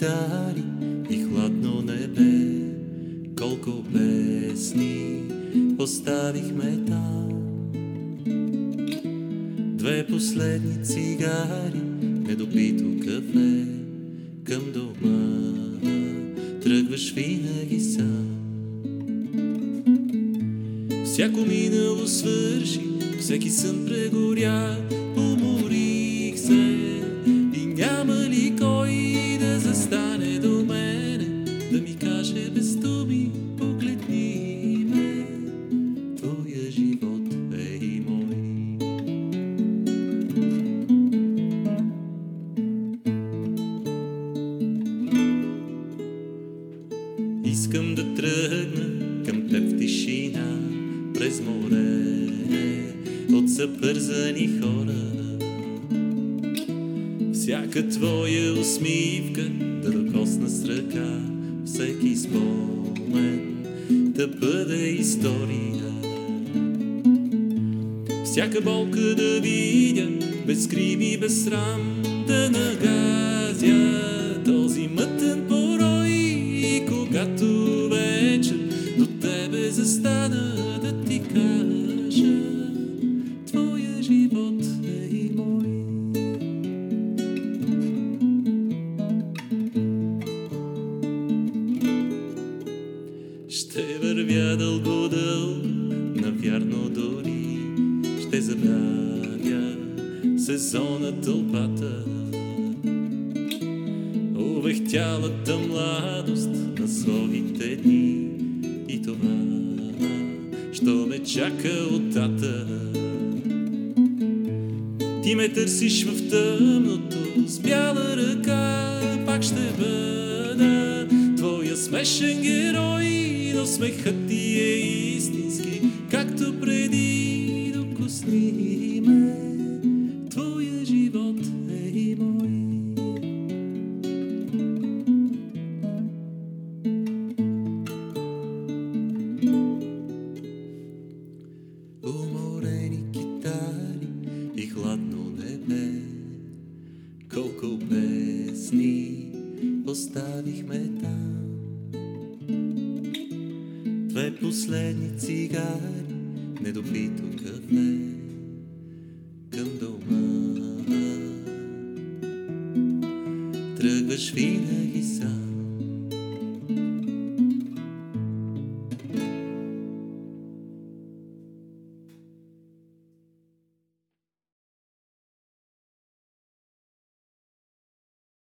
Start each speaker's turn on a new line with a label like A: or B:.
A: китари и хладно небе, колко песни оставихме там. Две последни цигари, недопито кафе, към дома тръгваш винаги сам. Всяко минало свърши, всеки сън прегоря, уморих се и няма ли Искам да тръгна към теб в тишина, през море, от съпързани хора. Всяка твоя усмивка да докосна с ръка, всеки спомен да бъде история. Всяка болка да видя, без крив и без срам, тебе застана да ти кажа, твоя живот е и мой. Ще вървя дълго дълго, навярно дори ще забравя сезона тълпата. Увехтялата младост на своите дни що ме чака от тата. Ти ме търсиш в тъмното с бяла ръка, пак ще бъда твоя смешен герой, но смехът ти е истински, както преди докосни ме. Уморени китари и хладно небе, колко песни оставихме там. Две последни цигари, недопито кафе, към дома. Тръгваш винаги.